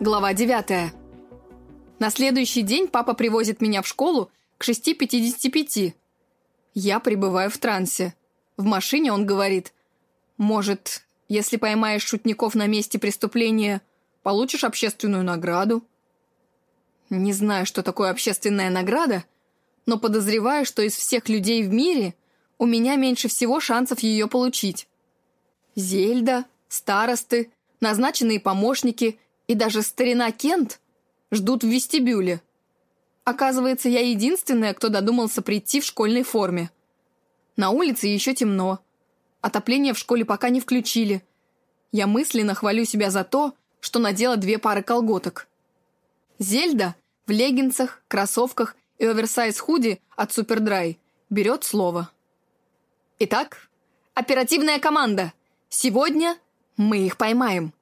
Глава 9. На следующий день папа привозит меня в школу к 6.55. Я пребываю в трансе. В машине он говорит, «Может, если поймаешь шутников на месте преступления, получишь общественную награду?» Не знаю, что такое общественная награда, но подозреваю, что из всех людей в мире у меня меньше всего шансов ее получить. Зельда, старосты, назначенные помощники – и даже старина Кент ждут в вестибюле. Оказывается, я единственная, кто додумался прийти в школьной форме. На улице еще темно. Отопление в школе пока не включили. Я мысленно хвалю себя за то, что надела две пары колготок. Зельда в леггинсах, кроссовках и оверсайз-худи от Супердрай берет слово. Итак, оперативная команда. Сегодня мы их поймаем.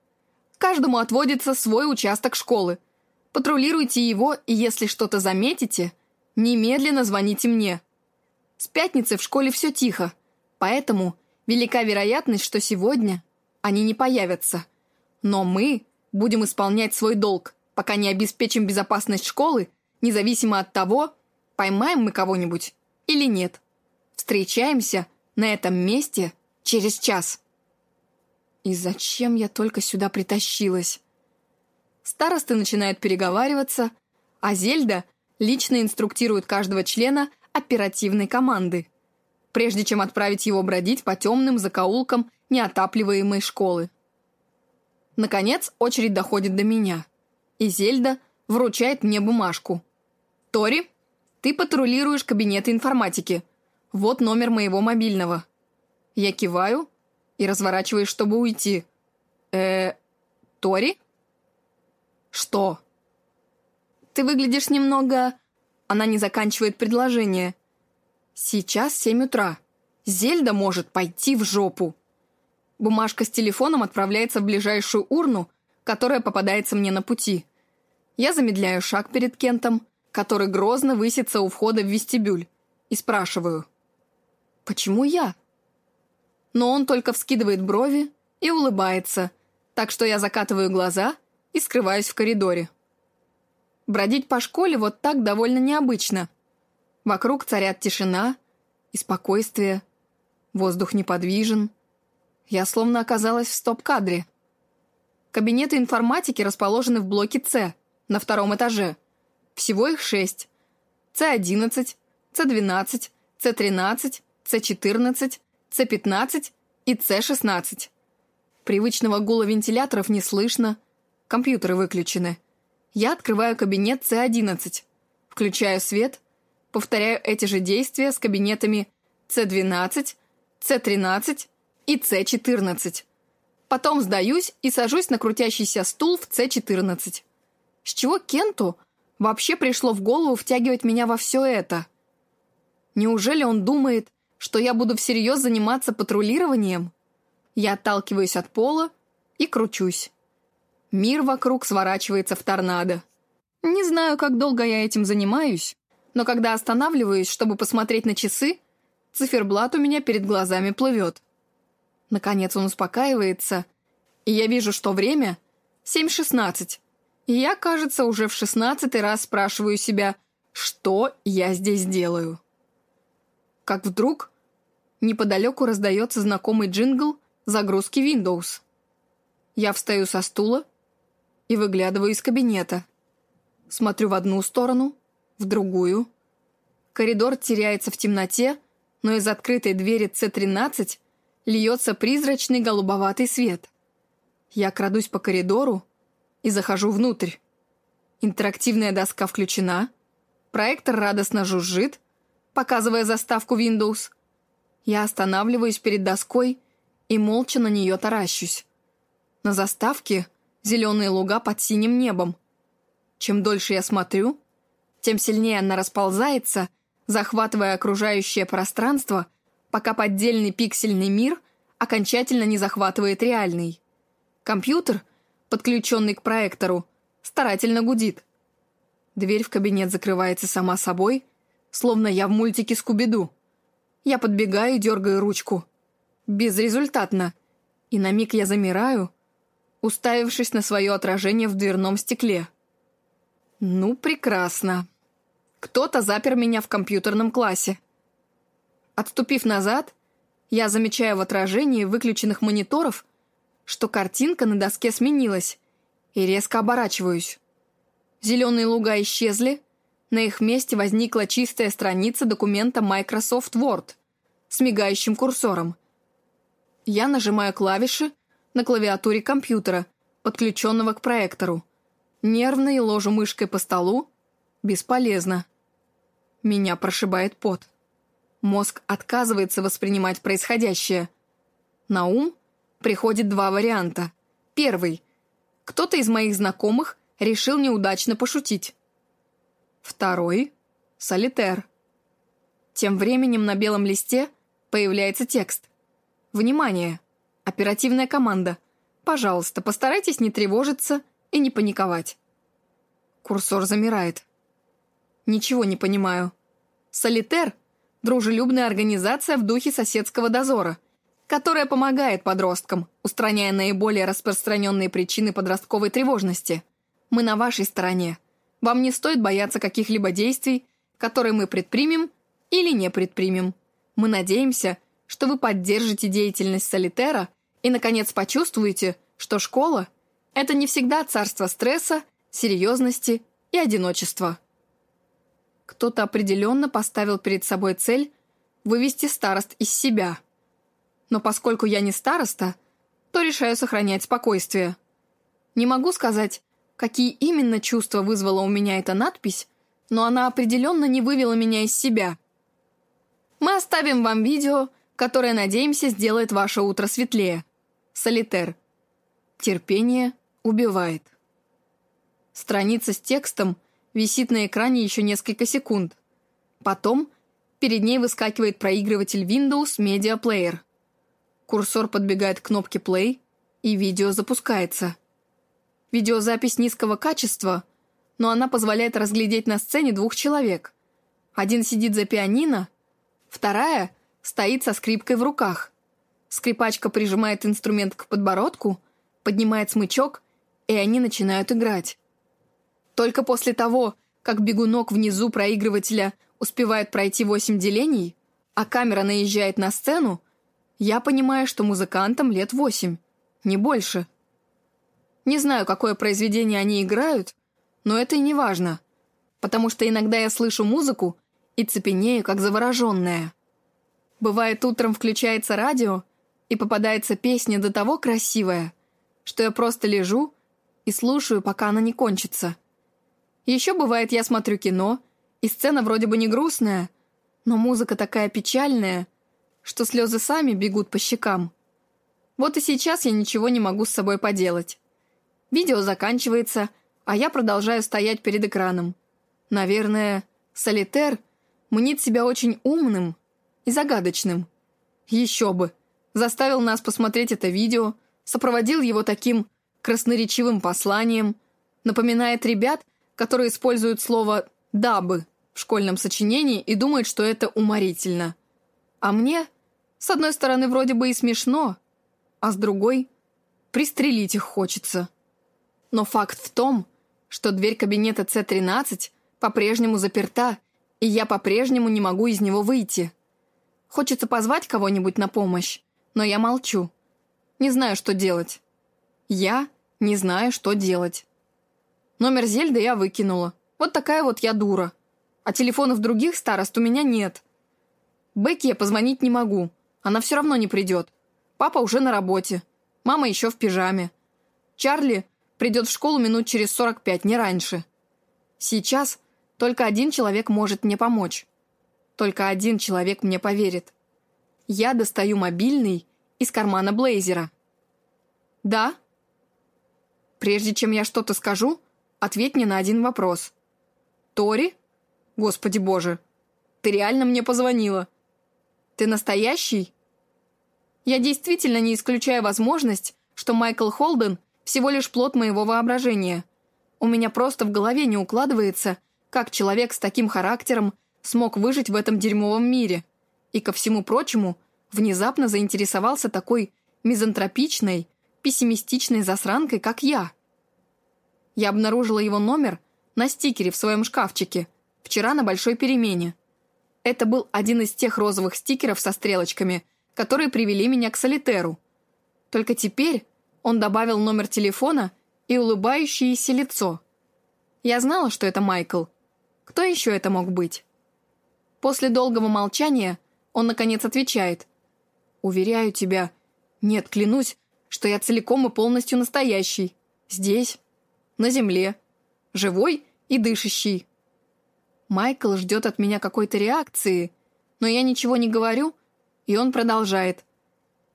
Каждому отводится свой участок школы. Патрулируйте его, и если что-то заметите, немедленно звоните мне. С пятницы в школе все тихо, поэтому велика вероятность, что сегодня они не появятся. Но мы будем исполнять свой долг, пока не обеспечим безопасность школы, независимо от того, поймаем мы кого-нибудь или нет. Встречаемся на этом месте через час. И зачем я только сюда притащилась? Старосты начинают переговариваться, а Зельда лично инструктирует каждого члена оперативной команды, прежде чем отправить его бродить по темным закоулкам неотапливаемой школы. Наконец, очередь доходит до меня, и Зельда вручает мне бумажку. «Тори, ты патрулируешь кабинеты информатики. Вот номер моего мобильного». Я киваю, и разворачиваюсь, чтобы уйти. э Тори? Что? Ты выглядишь немного... Она не заканчивает предложение. Сейчас семь утра. Зельда может пойти в жопу. Бумажка с телефоном отправляется в ближайшую урну, которая попадается мне на пути. Я замедляю шаг перед Кентом, который грозно высится у входа в вестибюль, и спрашиваю. «Почему я?» Но он только вскидывает брови и улыбается, так что я закатываю глаза и скрываюсь в коридоре. Бродить по школе вот так довольно необычно. Вокруг царят тишина и спокойствие, воздух неподвижен. Я словно оказалась в стоп-кадре. Кабинеты информатики расположены в блоке С, на втором этаже. Всего их шесть. С11, С12, С13, С14, с-15 и С-16. Привычного гула вентиляторов не слышно, компьютеры выключены. Я открываю кабинет С-11, включаю свет, повторяю эти же действия с кабинетами С-12, С-13 и С-14. Потом сдаюсь и сажусь на крутящийся стул в С-14. С чего Кенту вообще пришло в голову втягивать меня во все это? Неужели он думает, что я буду всерьез заниматься патрулированием? Я отталкиваюсь от пола и кручусь. Мир вокруг сворачивается в торнадо. Не знаю, как долго я этим занимаюсь, но когда останавливаюсь, чтобы посмотреть на часы, циферблат у меня перед глазами плывет. Наконец он успокаивается, и я вижу, что время 7.16. И я, кажется, уже в шестнадцатый раз спрашиваю себя, что я здесь делаю как вдруг неподалеку раздается знакомый джингл загрузки Windows. Я встаю со стула и выглядываю из кабинета. Смотрю в одну сторону, в другую. Коридор теряется в темноте, но из открытой двери С-13 льется призрачный голубоватый свет. Я крадусь по коридору и захожу внутрь. Интерактивная доска включена, проектор радостно жужжит, показывая заставку Windows. Я останавливаюсь перед доской и молча на нее таращусь. На заставке зеленые луга под синим небом. Чем дольше я смотрю, тем сильнее она расползается, захватывая окружающее пространство, пока поддельный пиксельный мир окончательно не захватывает реальный. Компьютер, подключенный к проектору, старательно гудит. Дверь в кабинет закрывается сама собой — словно я в мультике Скуби-Ду. Я подбегаю дергаю ручку. Безрезультатно. И на миг я замираю, уставившись на свое отражение в дверном стекле. «Ну, прекрасно. Кто-то запер меня в компьютерном классе». Отступив назад, я замечаю в отражении выключенных мониторов, что картинка на доске сменилась, и резко оборачиваюсь. Зеленые луга исчезли, на их месте возникла чистая страница документа Microsoft Word с мигающим курсором. Я нажимаю клавиши на клавиатуре компьютера, подключенного к проектору. Нервно и ложу мышкой по столу. Бесполезно. Меня прошибает пот. Мозг отказывается воспринимать происходящее. На ум приходит два варианта. Первый. Кто-то из моих знакомых решил неудачно пошутить. Второй — солитер. Тем временем на белом листе появляется текст. «Внимание! Оперативная команда. Пожалуйста, постарайтесь не тревожиться и не паниковать». Курсор замирает. Ничего не понимаю. Солитер — дружелюбная организация в духе соседского дозора, которая помогает подросткам, устраняя наиболее распространенные причины подростковой тревожности. Мы на вашей стороне. Вам не стоит бояться каких-либо действий, которые мы предпримем или не предпримем. Мы надеемся, что вы поддержите деятельность Солитера и, наконец, почувствуете, что школа — это не всегда царство стресса, серьезности и одиночества. Кто-то определенно поставил перед собой цель вывести старост из себя. Но поскольку я не староста, то решаю сохранять спокойствие. Не могу сказать, какие именно чувства вызвала у меня эта надпись, но она определенно не вывела меня из себя. Мы оставим вам видео, которое, надеемся, сделает ваше утро светлее. Солитер. Терпение убивает. Страница с текстом висит на экране еще несколько секунд. Потом перед ней выскакивает проигрыватель Windows Media Player. Курсор подбегает к кнопке Play, и видео запускается. Видеозапись низкого качества, но она позволяет разглядеть на сцене двух человек. Один сидит за пианино, вторая стоит со скрипкой в руках. Скрипачка прижимает инструмент к подбородку, поднимает смычок, и они начинают играть. Только после того, как бегунок внизу проигрывателя успевает пройти восемь делений, а камера наезжает на сцену, я понимаю, что музыкантам лет восемь, не больше. Не знаю, какое произведение они играют, но это и не важно, потому что иногда я слышу музыку и цепенею, как завороженная. Бывает, утром включается радио, и попадается песня до того красивая, что я просто лежу и слушаю, пока она не кончится. Еще бывает, я смотрю кино, и сцена вроде бы не грустная, но музыка такая печальная, что слезы сами бегут по щекам. Вот и сейчас я ничего не могу с собой поделать. Видео заканчивается, а я продолжаю стоять перед экраном. Наверное, Солитер мнит себя очень умным и загадочным. Еще бы. Заставил нас посмотреть это видео, сопроводил его таким красноречивым посланием, напоминает ребят, которые используют слово «дабы» в школьном сочинении и думают, что это уморительно. А мне, с одной стороны, вроде бы и смешно, а с другой — пристрелить их хочется. Но факт в том, что дверь кабинета С-13 по-прежнему заперта, и я по-прежнему не могу из него выйти. Хочется позвать кого-нибудь на помощь, но я молчу. Не знаю, что делать. Я не знаю, что делать. Номер Зельды я выкинула. Вот такая вот я дура. А телефонов других старост у меня нет. Бекки я позвонить не могу. Она все равно не придет. Папа уже на работе. Мама еще в пижаме. Чарли придет в школу минут через 45, не раньше. Сейчас только один человек может мне помочь. Только один человек мне поверит. Я достаю мобильный из кармана блейзера. «Да?» «Прежде чем я что-то скажу, ответь мне на один вопрос». «Тори? Господи боже, ты реально мне позвонила. Ты настоящий?» Я действительно не исключаю возможность, что Майкл Холден всего лишь плод моего воображения. У меня просто в голове не укладывается, как человек с таким характером смог выжить в этом дерьмовом мире. И ко всему прочему, внезапно заинтересовался такой мизантропичной, пессимистичной засранкой, как я. Я обнаружила его номер на стикере в своем шкафчике вчера на большой перемене. Это был один из тех розовых стикеров со стрелочками, которые привели меня к солитеру. Только теперь он добавил номер телефона и улыбающееся лицо. Я знала, что это Майкл. Кто еще это мог быть? После долгого молчания он, наконец, отвечает. «Уверяю тебя, нет, клянусь, что я целиком и полностью настоящий. Здесь, на земле, живой и дышащий. Майкл ждет от меня какой-то реакции, но я ничего не говорю, и он продолжает.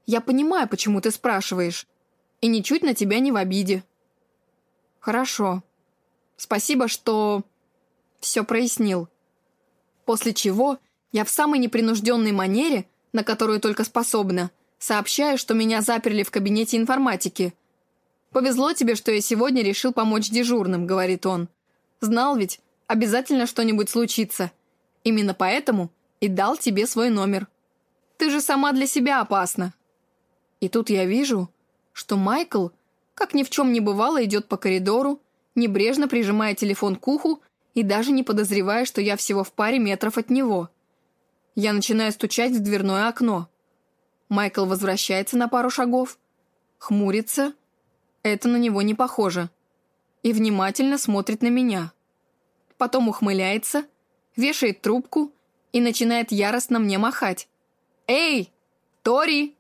«Я понимаю, почему ты спрашиваешь, и ничуть на тебя не в обиде». «Хорошо. Спасибо, что...» Все прояснил. После чего я в самой непринужденной манере, на которую только способна, сообщаю, что меня заперли в кабинете информатики – «Повезло тебе, что я сегодня решил помочь дежурным», — говорит он. «Знал ведь, обязательно что-нибудь случится. Именно поэтому и дал тебе свой номер. Ты же сама для себя опасна». И тут я вижу, что Майкл, как ни в чем не бывало, идет по коридору, небрежно прижимая телефон к уху и даже не подозревая, что я всего в паре метров от него. Я начинаю стучать в дверное окно. Майкл возвращается на пару шагов, хмурится это на него не похоже. И внимательно смотрит на меня. Потом ухмыляется, вешает трубку и начинает яростно мне махать. «Эй, Тори!»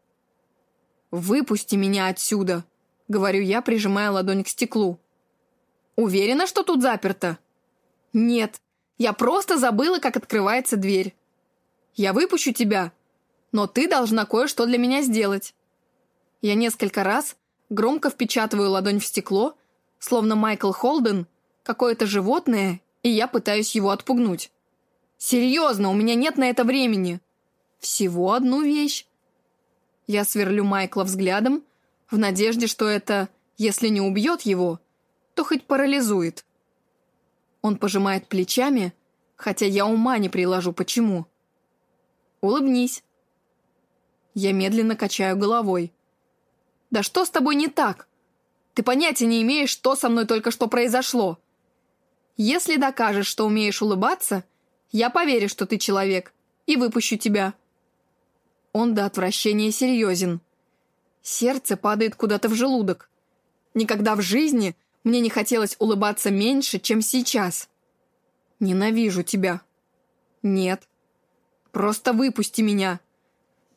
«Выпусти меня отсюда!» — говорю я, прижимая ладонь к стеклу. «Уверена, что тут заперто?» «Нет, я просто забыла, как открывается дверь. Я выпущу тебя, но ты должна кое-что для меня сделать». Я несколько раз громко впечатываю ладонь в стекло, словно Майкл Холден, какое-то животное, и я пытаюсь его отпугнуть. «Серьезно, у меня нет на это времени!» «Всего одну вещь!» Я сверлю Майкла взглядом, в надежде, что это, если не убьет его, то хоть парализует. Он пожимает плечами, хотя я ума не приложу, почему. «Улыбнись!» Я медленно качаю головой. «Да что с тобой не так? Ты понятия не имеешь, что со мной только что произошло. Если докажешь, что умеешь улыбаться, я поверю, что ты человек, и выпущу тебя». Он до отвращения серьезен. Сердце падает куда-то в желудок. Никогда в жизни мне не хотелось улыбаться меньше, чем сейчас. Ненавижу тебя. Нет. Просто выпусти меня.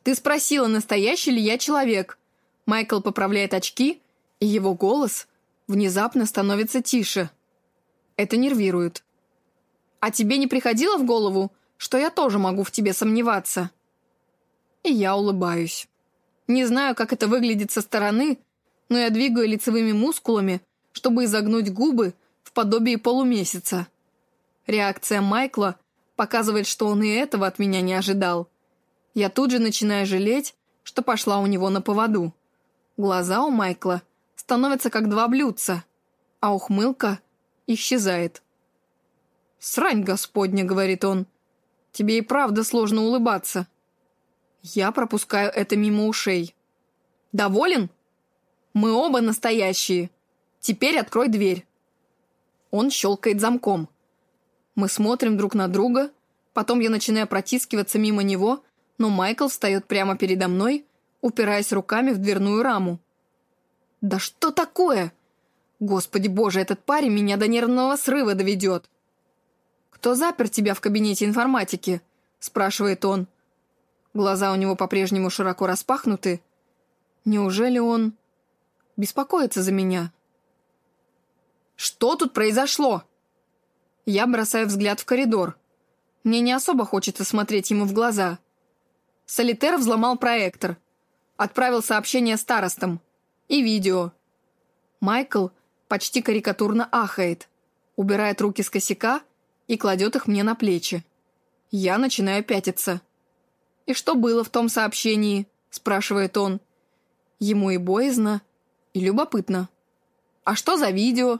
Ты спросила, настоящий ли я человек. Майкл поправляет очки, и его голос внезапно становится тише. Это нервирует. «А тебе не приходило в голову, что я тоже могу в тебе сомневаться?» И я улыбаюсь. Не знаю, как это выглядит со стороны, но я двигаю лицевыми мускулами, чтобы изогнуть губы в подобии полумесяца. Реакция Майкла показывает, что он и этого от меня не ожидал. Я тут же начинаю жалеть, что пошла у него на поводу. Глаза у Майкла становятся как два блюдца, а ухмылка исчезает. «Срань господня», — говорит он, — «тебе и правда сложно улыбаться». Я пропускаю это мимо ушей. «Доволен? Мы оба настоящие. Теперь открой дверь». Он щелкает замком. Мы смотрим друг на друга, потом я начинаю протискиваться мимо него, но Майкл встает прямо передо мной упираясь руками в дверную раму. «Да что такое? Господи боже, этот парень меня до нервного срыва доведет!» «Кто запер тебя в кабинете информатики?» – спрашивает он. Глаза у него по-прежнему широко распахнуты. Неужели он беспокоится за меня? «Что тут произошло?» Я бросаю взгляд в коридор. Мне не особо хочется смотреть ему в глаза. Солитер взломал проектор. Отправил сообщение старостам. И видео. Майкл почти карикатурно ахает, убирает руки с косяка и кладет их мне на плечи. Я начинаю пятиться. «И что было в том сообщении?» – спрашивает он. Ему и боязно, и любопытно. «А что за видео?»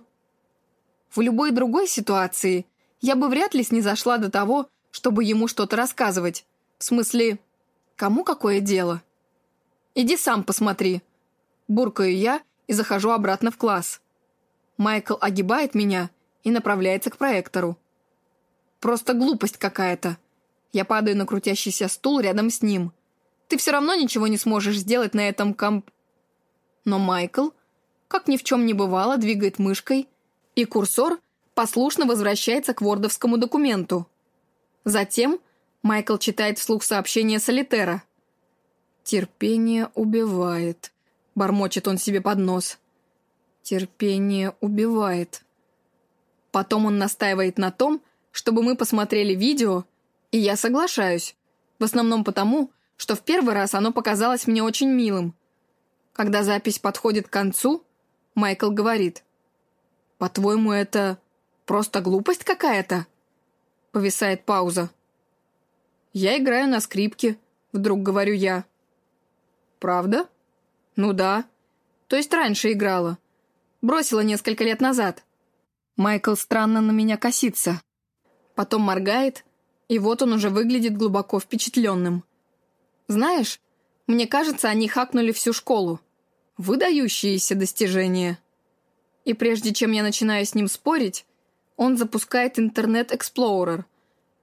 В любой другой ситуации я бы вряд ли снизошла до того, чтобы ему что-то рассказывать. В смысле, кому какое дело? Иди сам посмотри». Буркаю я и захожу обратно в класс. Майкл огибает меня и направляется к проектору. Просто глупость какая-то. Я падаю на крутящийся стул рядом с ним. Ты все равно ничего не сможешь сделать на этом комп... Но Майкл, как ни в чем не бывало, двигает мышкой, и курсор послушно возвращается к вордовскому документу. Затем Майкл читает вслух сообщение Солитера. «Терпение убивает», — бормочет он себе под нос. «Терпение убивает». Потом он настаивает на том, чтобы мы посмотрели видео, и я соглашаюсь. В основном потому, что в первый раз оно показалось мне очень милым. Когда запись подходит к концу, Майкл говорит. «По-твоему, это просто глупость какая-то?» Повисает пауза. «Я играю на скрипке», — вдруг говорю я. «Правда?» «Ну да. То есть раньше играла. Бросила несколько лет назад». Майкл странно на меня косится. Потом моргает, и вот он уже выглядит глубоко впечатленным. Знаешь, мне кажется, они хакнули всю школу. Выдающиеся достижения. И прежде чем я начинаю с ним спорить, он запускает Internet Explorer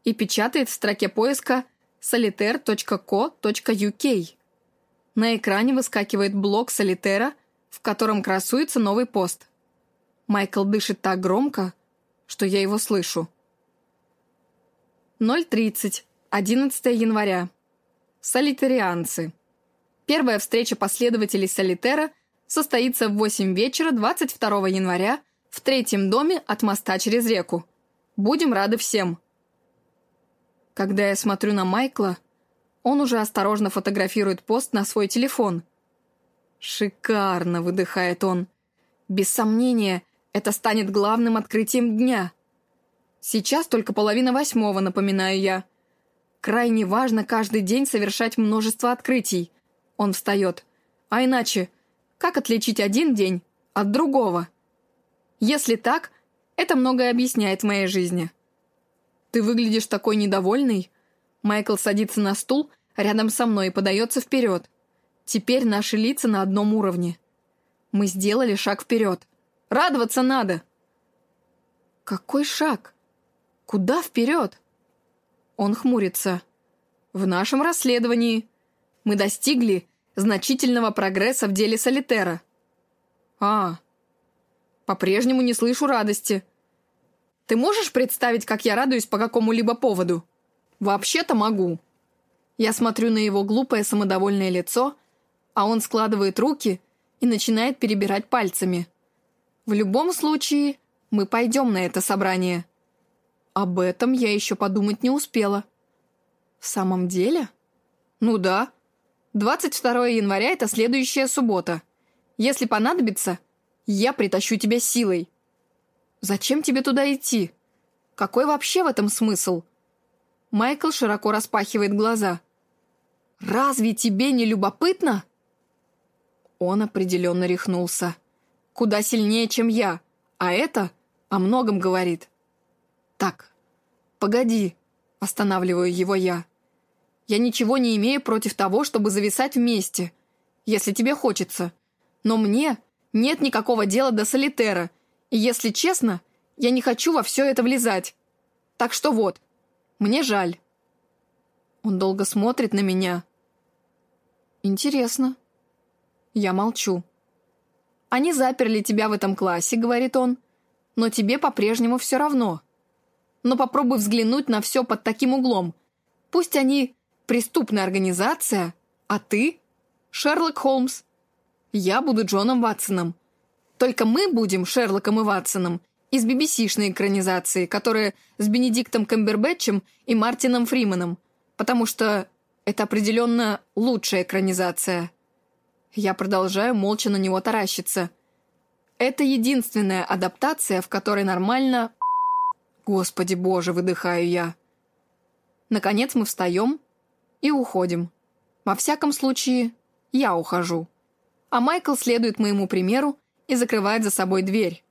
и печатает в строке поиска solitaire.co.uk. На экране выскакивает блок Солитера, в котором красуется новый пост. Майкл дышит так громко, что я его слышу. 0.30, 11 января. Солитарианцы. Первая встреча последователей Солитера состоится в 8 вечера 22 января в третьем доме от моста через реку. Будем рады всем. Когда я смотрю на Майкла, он уже осторожно фотографирует пост на свой телефон. «Шикарно!» — выдыхает он. «Без сомнения, это станет главным открытием дня». Сейчас только половина восьмого, напоминаю я. Крайне важно каждый день совершать множество открытий. Он встает. А иначе, как отличить один день от другого? Если так, это многое объясняет в моей жизни. Ты выглядишь такой недовольный. Майкл садится на стул рядом со мной и подается вперед. Теперь наши лица на одном уровне. Мы сделали шаг вперед. Радоваться надо. Какой шаг? Куда вперед? Он хмурится. В нашем расследовании мы достигли значительного прогресса в деле Солитера. А, по-прежнему не слышу радости. Ты можешь представить, как я радуюсь по какому-либо поводу? Вообще-то могу. Я смотрю на его глупое самодовольное лицо, а он складывает руки и начинает перебирать пальцами. В любом случае, мы пойдем на это собрание. Об этом я еще подумать не успела. В самом деле? Ну да. 22 января — это следующая суббота. Если понадобится, я притащу тебя силой. Зачем тебе туда идти? Какой вообще в этом смысл? Майкл широко распахивает глаза. «Разве тебе не любопытно?» Он определенно рехнулся. Куда сильнее, чем я, а это о многом говорит. «Так, погоди», — останавливаю его я. «Я ничего не имею против того, чтобы зависать вместе, если тебе хочется. Но мне нет никакого дела до солитера, и, если честно, я не хочу во все это влезать. Так что вот, мне жаль». Он долго смотрит на меня. «Интересно». Я молчу. «Они заперли тебя в этом классе», — говорит он, «но тебе по-прежнему все равно» но попробуй взглянуть на все под таким углом. Пусть они преступная организация, а ты — Шерлок Холмс. Я буду Джоном Ватсоном. Только мы будем Шерлоком и Ватсоном из BBC-шной экранизации, которая с Бенедиктом Камбербэтчем и Мартином Фриманом, потому что это определенно лучшая экранизация. Я продолжаю молча на него таращиться. Это единственная адаптация, в которой нормально Господи боже, выдыхаю я. Наконец мы встаем и уходим. Во всяком случае, я ухожу. А Майкл следует моему примеру и закрывает за собой дверь.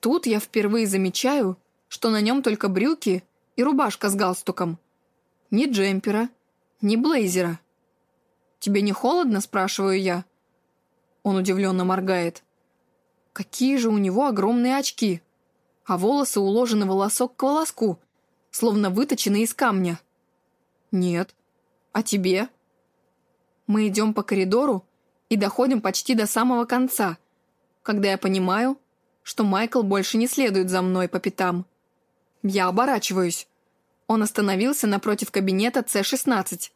Тут я впервые замечаю, что на нем только брюки и рубашка с галстуком. Ни джемпера, ни блейзера. «Тебе не холодно?» – спрашиваю я. Он удивленно моргает. Какие же у него огромные очки. А волосы уложены волосок к волоску, словно выточены из камня. Нет. А тебе? Мы идем по коридору и доходим почти до самого конца, когда я понимаю, что Майкл больше не следует за мной по пятам. Я оборачиваюсь. Он остановился напротив кабинета С-16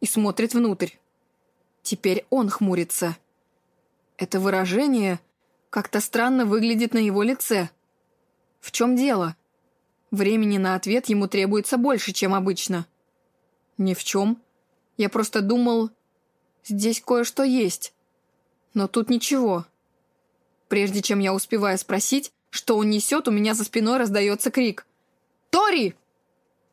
и смотрит внутрь. Теперь он хмурится. Это выражение как-то странно выглядит на его лице. В чем дело? Времени на ответ ему требуется больше, чем обычно. Ни в чем. Я просто думал, здесь кое-что есть. Но тут ничего. Прежде чем я успеваю спросить, что он несет, у меня за спиной раздается крик. «Тори!»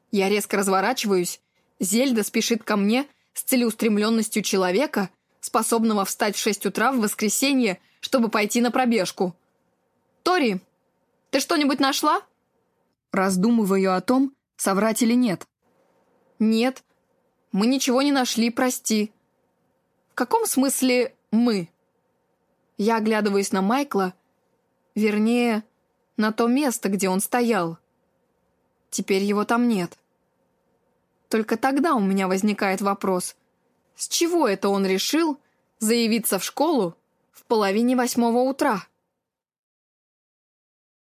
Я резко разворачиваюсь. Зельда спешит ко мне с целеустремленностью человека, способного встать в шесть утра в воскресенье, чтобы пойти на пробежку. «Тори, ты что-нибудь нашла?» Раздумываю о том, соврать или нет. «Нет, мы ничего не нашли, прости». «В каком смысле «мы»?» Я оглядываюсь на Майкла, вернее, на то место, где он стоял. Теперь его там нет. Только тогда у меня возникает вопрос, с чего это он решил заявиться в школу в половине восьмого утра?